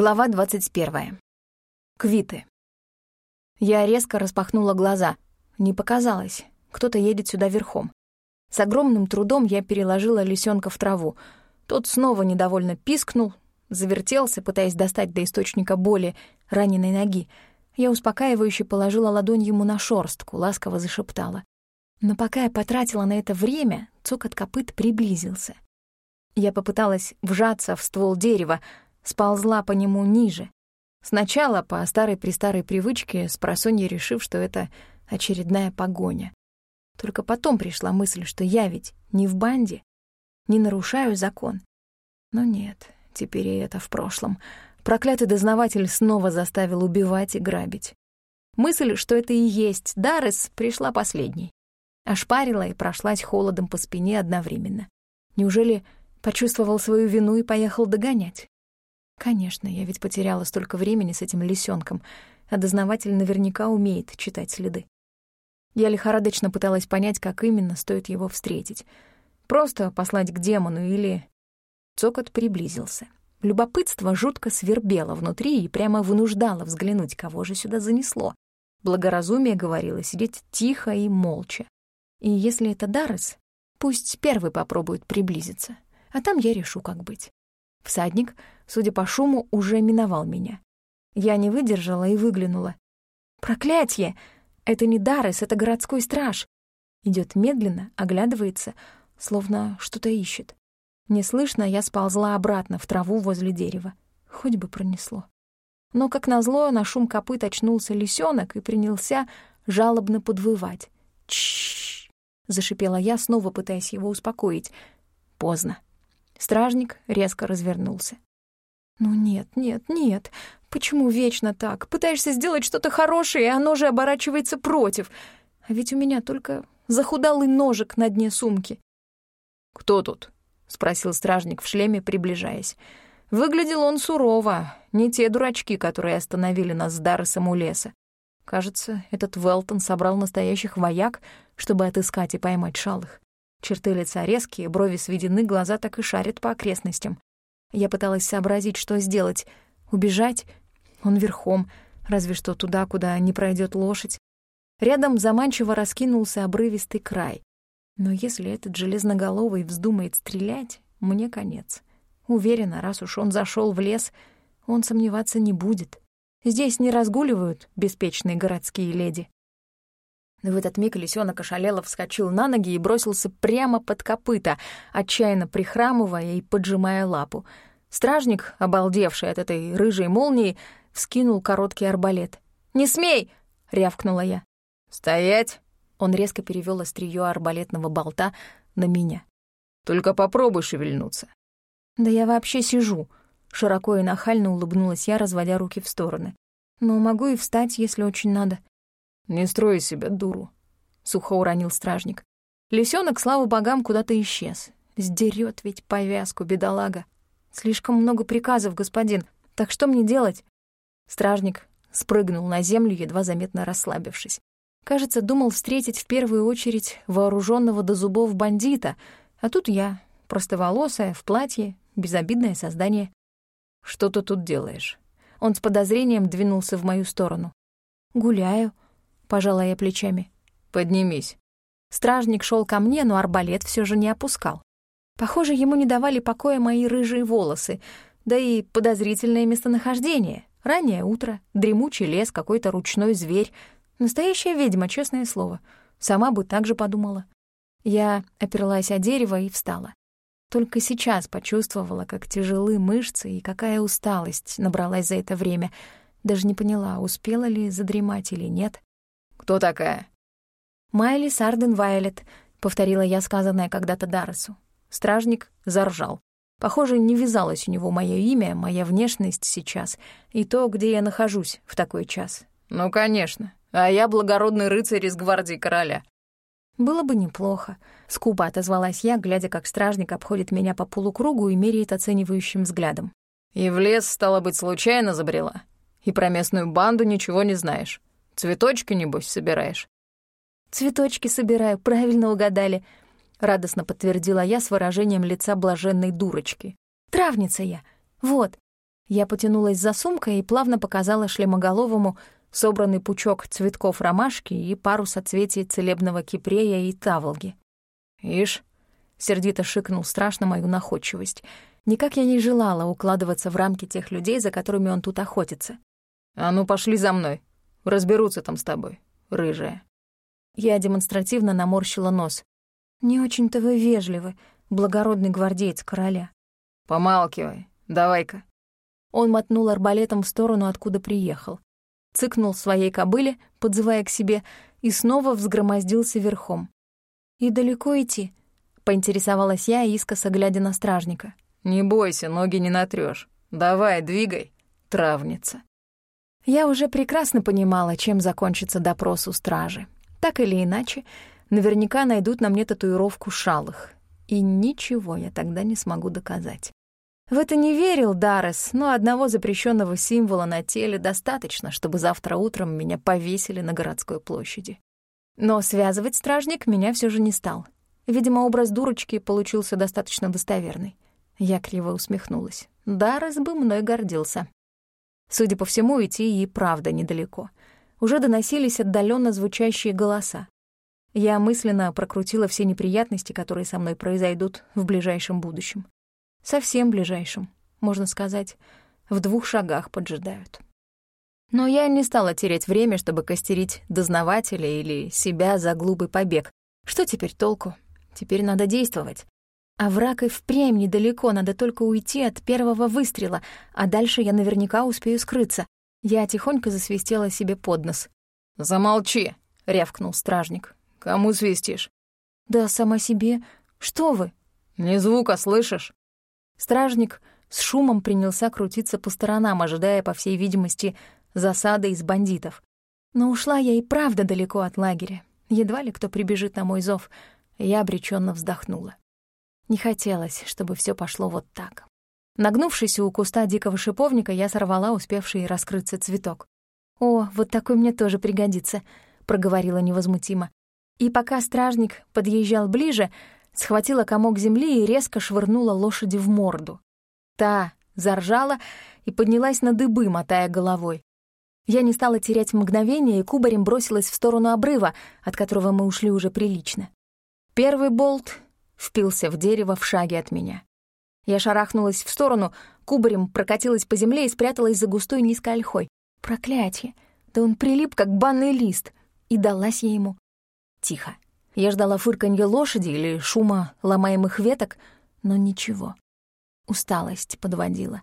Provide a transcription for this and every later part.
Глава 21. Квиты. Я резко распахнула глаза. Не показалось. Кто-то едет сюда верхом. С огромным трудом я переложила лисенка в траву. Тот снова недовольно пискнул, завертелся, пытаясь достать до источника боли раненой ноги. Я успокаивающе положила ладонь ему на шорстку, ласково зашептала. Но пока я потратила на это время, цокот копыт приблизился. Я попыталась вжаться в ствол дерева, сползла по нему ниже. Сначала по старой-престарой привычке, с просонья решив, что это очередная погоня. Только потом пришла мысль, что я ведь не в банде, не нарушаю закон. Но нет, теперь и это в прошлом. Проклятый дознаватель снова заставил убивать и грабить. Мысль, что это и есть Даррес, пришла последней. Ошпарила и прошлась холодом по спине одновременно. Неужели почувствовал свою вину и поехал догонять? Конечно, я ведь потеряла столько времени с этим лисенком, а дознаватель наверняка умеет читать следы. Я лихорадочно пыталась понять, как именно стоит его встретить. Просто послать к демону или... Цокот приблизился. Любопытство жутко свербело внутри и прямо вынуждало взглянуть, кого же сюда занесло. Благоразумие говорило сидеть тихо и молча. И если это Даррес, пусть первый попробует приблизиться, а там я решу, как быть. Всадник, судя по шуму, уже миновал меня. Я не выдержала и выглянула. «Проклятье! Это не Даррес, это городской страж!» Идет медленно, оглядывается, словно что-то ищет. Неслышно я сползла обратно в траву возле дерева. Хоть бы пронесло. Но, как назло, на шум копыт очнулся лисенок и принялся жалобно подвывать. «Чш!» — зашипела я, снова пытаясь его успокоить. Поздно. Стражник резко развернулся. «Ну нет, нет, нет. Почему вечно так? Пытаешься сделать что-то хорошее, и оно же оборачивается против. А ведь у меня только захудалый ножик на дне сумки». «Кто тут?» — спросил стражник в шлеме, приближаясь. Выглядел он сурово, не те дурачки, которые остановили нас с Дарресом у леса. Кажется, этот Велтон собрал настоящих вояк, чтобы отыскать и поймать шалых. Черты лица резкие, брови сведены, глаза так и шарят по окрестностям. Я пыталась сообразить, что сделать. Убежать? Он верхом, разве что туда, куда не пройдет лошадь. Рядом заманчиво раскинулся обрывистый край. Но если этот железноголовый вздумает стрелять, мне конец. Уверена, раз уж он зашел в лес, он сомневаться не будет. Здесь не разгуливают беспечные городские леди. В этот миг лисёнок ошалело вскочил на ноги и бросился прямо под копыта, отчаянно прихрамывая и поджимая лапу. Стражник, обалдевший от этой рыжей молнии, вскинул короткий арбалет. «Не смей!» — рявкнула я. «Стоять!» Он резко перевёл остриё арбалетного болта на меня. «Только попробуй шевельнуться». «Да я вообще сижу», — широко и нахально улыбнулась я, разводя руки в стороны. «Но могу и встать, если очень надо». «Не строй себя дуру», — сухо уронил стражник. Лисенок, слава богам, куда-то исчез. Сдерет ведь повязку, бедолага. Слишком много приказов, господин. Так что мне делать? Стражник спрыгнул на землю, едва заметно расслабившись. Кажется, думал встретить в первую очередь вооруженного до зубов бандита, а тут я, простоволосая, в платье, безобидное создание. «Что ты тут делаешь?» Он с подозрением двинулся в мою сторону. «Гуляю», пожала я плечами. «Поднимись». Стражник шел ко мне, но арбалет все же не опускал. Похоже, ему не давали покоя мои рыжие волосы, да и подозрительное местонахождение. Раннее утро, дремучий лес, какой-то ручной зверь. Настоящая ведьма, честное слово. Сама бы так же подумала. Я оперлась о дерево и встала. Только сейчас почувствовала, как тяжелы мышцы и какая усталость набралась за это время. Даже не поняла, успела ли задремать или нет. «Кто такая?» «Майли Сарден Вайлет», — повторила я сказанное когда-то Дарресу. Стражник заржал. Похоже, не вязалось у него мое имя, моя внешность сейчас и то, где я нахожусь в такой час. «Ну, конечно. А я благородный рыцарь из гвардии короля». «Было бы неплохо», — скупо отозвалась я, глядя, как стражник обходит меня по полукругу и меряет оценивающим взглядом. «И в лес, стало быть, случайно забрела? И про местную банду ничего не знаешь?» Цветочки, небось, собираешь?» «Цветочки собираю, правильно угадали», — радостно подтвердила я с выражением лица блаженной дурочки. «Травница я. Вот». Я потянулась за сумкой и плавно показала шлемоголовому собранный пучок цветков ромашки и пару соцветий целебного кипрея и таволги. «Ишь», — сердито шикнул страшно мою находчивость. Никак я не желала укладываться в рамки тех людей, за которыми он тут охотится. «А ну, пошли за мной. Разберутся там с тобой, рыжая». Я демонстративно наморщила нос. «Не очень-то вы вежливы, благородный гвардеец короля». «Помалкивай, давай-ка». Он мотнул арбалетом в сторону, откуда приехал. Цыкнул своей кобыле, подзывая к себе, и снова взгромоздился верхом. «И далеко идти?» — поинтересовалась я, искоса глядя на стражника. «Не бойся, ноги не натрёшь. Давай, двигай, травница». Я уже прекрасно понимала, чем закончится допрос у стражи. Так или иначе, наверняка найдут на мне татуировку шалых. И ничего я тогда не смогу доказать. В это не верил Даррес, но одного запрещенного символа на теле достаточно, чтобы завтра утром меня повесили на городской площади. Но связывать стражник меня все же не стал. Видимо, образ дурочки получился достаточно достоверный. Я криво усмехнулась. Даррес бы мной гордился. Судя по всему, идти и правда недалеко. Уже доносились отдаленно звучащие голоса. Я мысленно прокрутила все неприятности, которые со мной произойдут в ближайшем будущем. Совсем ближайшем, можно сказать, в двух шагах поджидают. Но я не стала терять время, чтобы костерить дознавателя или себя за глупый побег. Что теперь толку? Теперь надо действовать. А враг и впрямь недалеко, надо только уйти от первого выстрела, а дальше я наверняка успею скрыться. Я тихонько засвистела себе под нос. «Замолчи!» — рявкнул стражник. «Кому свистишь?» «Да сама себе. Что вы?» «Ни звука, слышишь?» Стражник с шумом принялся крутиться по сторонам, ожидая, по всей видимости, засады из бандитов. Но ушла я и правда далеко от лагеря. Едва ли кто прибежит на мой зов. Я обреченно вздохнула. Не хотелось, чтобы все пошло вот так. Нагнувшись у куста дикого шиповника, я сорвала успевший раскрыться цветок. «О, вот такой мне тоже пригодится», — проговорила невозмутимо. И пока стражник подъезжал ближе, схватила комок земли и резко швырнула лошади в морду. Та заржала и поднялась на дыбы, мотая головой. Я не стала терять мгновение и кубарем бросилась в сторону обрыва, от которого мы ушли уже прилично. Первый болт впился в дерево в шаге от меня. Я шарахнулась в сторону, кубарем прокатилась по земле и спряталась за густой низкой ольхой. Проклятие! Да он прилип, как банный лист. И далась я ему. Тихо. Я ждала фырканья лошади или шума ломаемых веток, но ничего. Усталость подводила.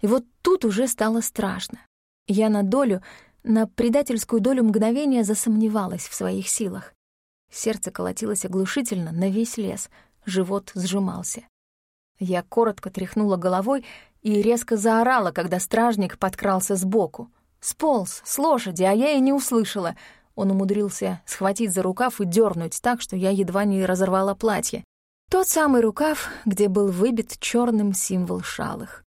И вот тут уже стало страшно. Я на долю, на предательскую долю мгновения засомневалась в своих силах. Сердце колотилось оглушительно на весь лес, живот сжимался. Я коротко тряхнула головой и резко заорала, когда стражник подкрался сбоку. Сполз с лошади, а я и не услышала — он умудрился схватить за рукав и дернуть так, что я едва не разорвала платье. Тот самый рукав, где был выбит черным символ шалых.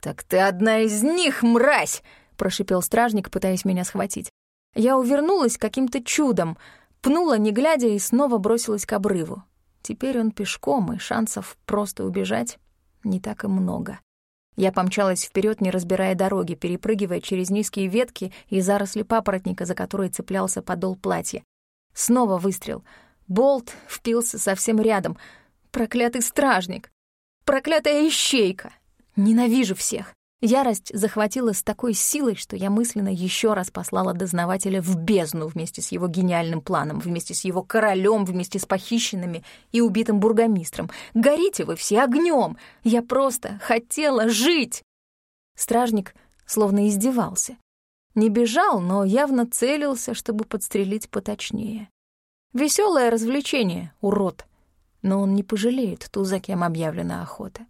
«Так ты одна из них, мразь!» — прошипел стражник, пытаясь меня схватить. Я увернулась каким-то чудом, пнула, не глядя, и снова бросилась к обрыву. Теперь он пешком, и шансов просто убежать не так и много. Я помчалась вперед, не разбирая дороги, перепрыгивая через низкие ветки и заросли папоротника, за которые цеплялся подол платья. Снова выстрел. Болт впился совсем рядом. Проклятый стражник! Проклятая ищейка! Ненавижу всех! Ярость захватила с такой силой, что я мысленно еще раз послала дознавателя в бездну вместе с его гениальным планом, вместе с его королем, вместе с похищенными и убитым бургомистром. Горите вы все огнем! Я просто хотела жить! Стражник словно издевался. Не бежал, но явно целился, чтобы подстрелить поточнее. Веселое развлечение, урод. Но он не пожалеет ту, за кем объявлена охота.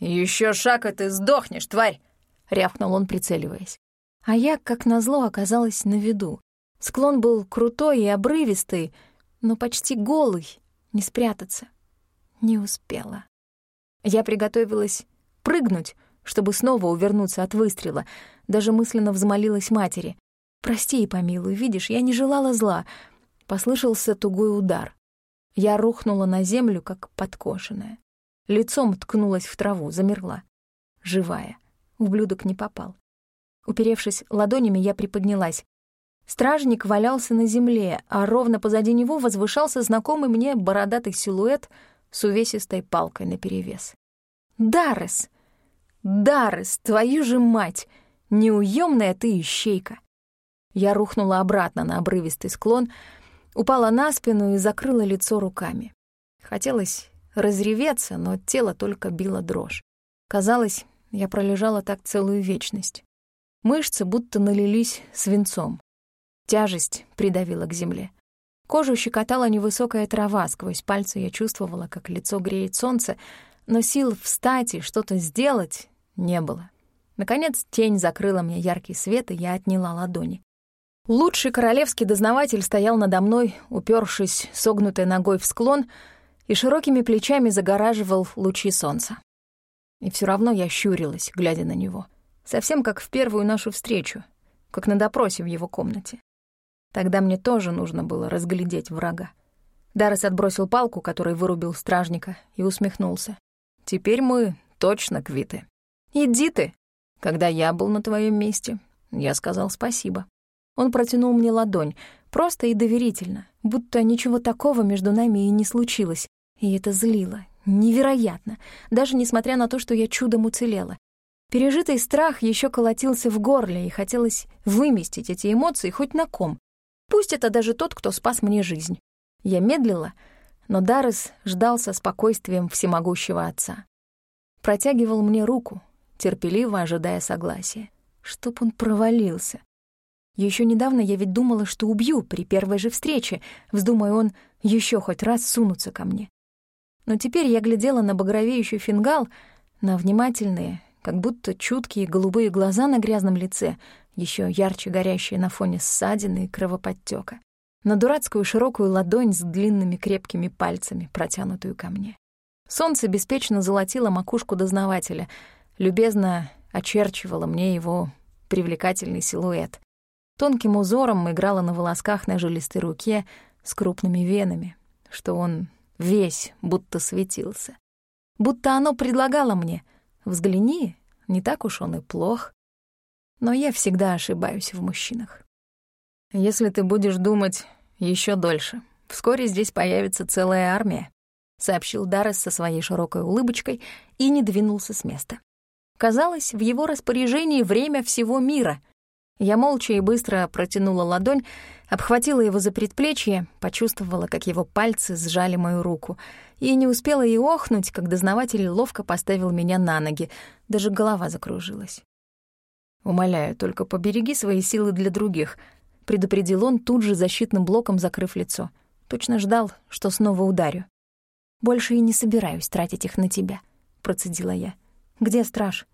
Еще шаг, и ты сдохнешь, тварь!» — рявкнул он, прицеливаясь. А я, как назло, оказалась на виду. Склон был крутой и обрывистый, но почти голый, не спрятаться. Не успела. Я приготовилась прыгнуть, чтобы снова увернуться от выстрела. Даже мысленно взмолилась матери. «Прости и помилуй, видишь, я не желала зла». Послышался тугой удар. Я рухнула на землю, как подкошенная лицом ткнулась в траву, замерла. Живая. Ублюдок не попал. Уперевшись ладонями, я приподнялась. Стражник валялся на земле, а ровно позади него возвышался знакомый мне бородатый силуэт с увесистой палкой наперевес. «Даррес! Даррес, твою же мать! Неуемная ты ищейка!» Я рухнула обратно на обрывистый склон, упала на спину и закрыла лицо руками. Хотелось разреветься, но тело только било дрожь. Казалось, я пролежала так целую вечность. Мышцы будто налились свинцом. Тяжесть придавила к земле. Кожу щекотала невысокая трава, сквозь пальцы я чувствовала, как лицо греет солнце, но сил встать и что-то сделать не было. Наконец тень закрыла мне яркий свет, и я отняла ладони. Лучший королевский дознаватель стоял надо мной, упершись согнутой ногой в склон, и широкими плечами загораживал лучи солнца. И все равно я щурилась, глядя на него. Совсем как в первую нашу встречу, как на допросе в его комнате. Тогда мне тоже нужно было разглядеть врага. Даррес отбросил палку, который вырубил стражника, и усмехнулся. «Теперь мы точно квиты. Иди ты. Когда я был на твоем месте, я сказал спасибо». Он протянул мне ладонь, просто и доверительно, будто ничего такого между нами и не случилось. И это злило. Невероятно. Даже несмотря на то, что я чудом уцелела. Пережитый страх еще колотился в горле, и хотелось выместить эти эмоции хоть на ком. Пусть это даже тот, кто спас мне жизнь. Я медлила, но Даррес ждал со спокойствием всемогущего отца. Протягивал мне руку, терпеливо ожидая согласия. Чтоб он провалился. Еще недавно я ведь думала, что убью при первой же встрече, вздумая он еще хоть раз сунуться ко мне. Но теперь я глядела на багровеющий фингал, на внимательные, как будто чуткие голубые глаза на грязном лице, еще ярче горящие на фоне ссадины и кровоподтёка, на дурацкую широкую ладонь с длинными крепкими пальцами, протянутую ко мне. Солнце беспечно золотило макушку дознавателя, любезно очерчивало мне его привлекательный силуэт, Тонким узором играла на волосках на жилистой руке с крупными венами, что он весь будто светился. Будто оно предлагало мне «взгляни, не так уж он и плох». Но я всегда ошибаюсь в мужчинах. «Если ты будешь думать еще дольше, вскоре здесь появится целая армия», — сообщил Даррес со своей широкой улыбочкой и не двинулся с места. Казалось, в его распоряжении время всего мира, я молча и быстро протянула ладонь, обхватила его за предплечье, почувствовала, как его пальцы сжали мою руку, и не успела и охнуть, как дознаватель ловко поставил меня на ноги, даже голова закружилась. «Умоляю, только побереги свои силы для других», — предупредил он, тут же защитным блоком закрыв лицо. Точно ждал, что снова ударю. «Больше и не собираюсь тратить их на тебя», — процедила я. «Где страж?»